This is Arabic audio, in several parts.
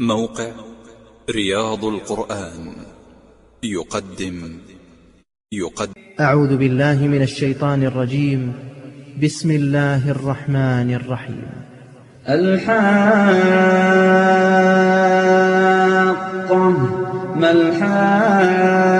موقع رياض القرآن. يقدم. يقدم. أعوذ بالله من الشيطان الرجيم. بسم الله الرحمن الرحيم. الحاقة. ما الحاقة؟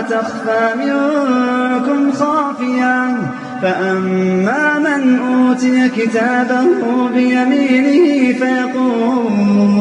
تخفى منكم خافية. فأما من أوتي كتابه بيمينه فيقول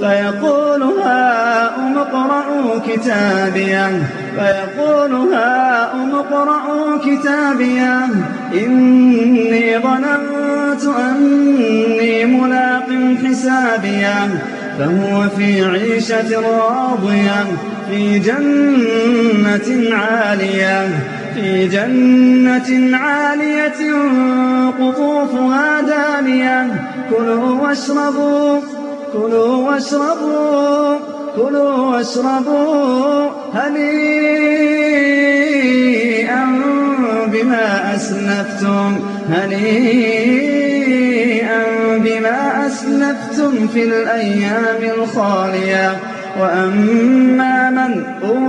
فيقول هاؤم اقرءوا كتابيه فيقول هاؤم اقرءوا كتابيه إني ظننت أني ملاق حسابيه فهو في عيشة راضية. في جنة عالية في جنة عالية قطوفها دانية. كلوا واشربوا كلوا واشربوا كلوا واشربوا هنيئا بما أسلفتم هنيئا بما أسلفتم في الأيام الخالية. وأما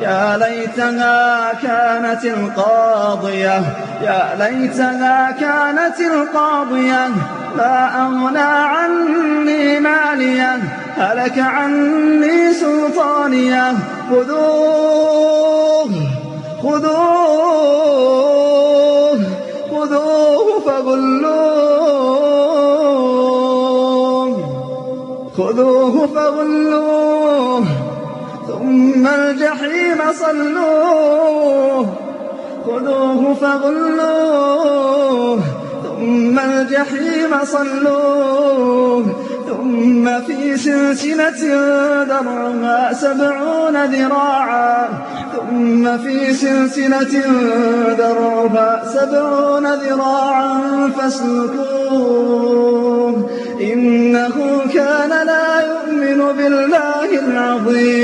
يا ليتها كانت القاضية يا ليتها كانت القاضية. لا أغنى عني مالية هلك عني سلطانية. خذوه خذوه خذوه فغلوه. خذوه فغلوه. ثم الجحيم صلوه. خذوه فغلوه. ثم الجحيم صلوه. ثم في سلسلة درعها سبعون ذراعا. ثم في سلسلة درعها سبعون ذراعا فاسلكوه. إنه كان لا يؤمن بالله العظيم.